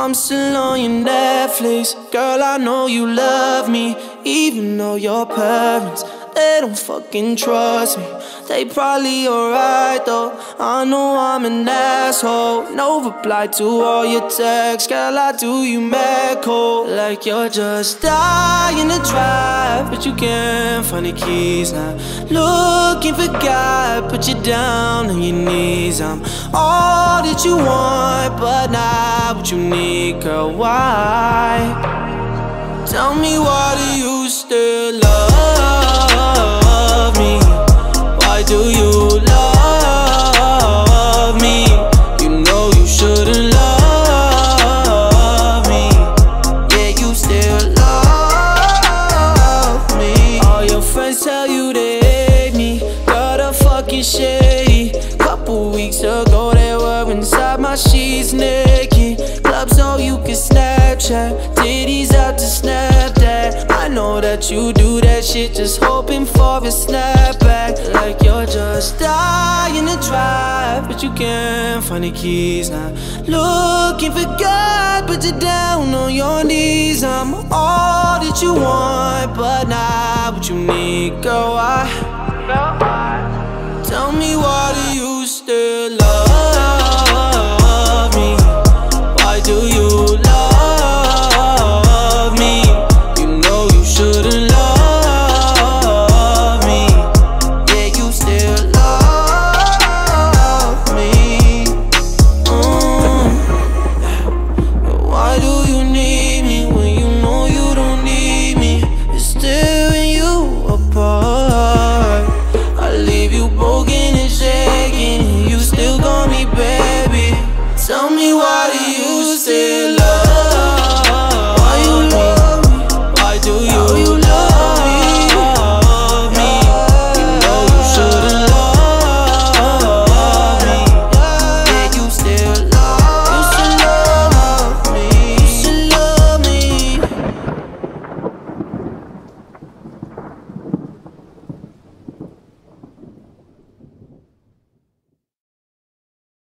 I'm still on your Netflix. Girl, I know you love me, even though your parents they don't fucking trust me. They probably alright though. I know I'm an asshole. No reply to all your texts. Girl, I do you mad cold. Like you're just dying to drive, but you can't find the keys now. Looking for God, put you down on your knees. I'm all that you want, but not you need, girl. Why? Tell me why do you still love me? Why do you love me? You know you shouldn't love me. Yeah, you still love me. All your friends tell you they hate me. Got a fucking shady. Couple weeks ago, they were inside my sheets naked. Snapchat. Titties out to snap that. I know that you do that shit, just hoping for a snapback. Like you're just dying to drive, but you can't find the keys now. Looking for God, but you're down on your knees. I'm all that you want, but not what you need, girl. I felt you broken.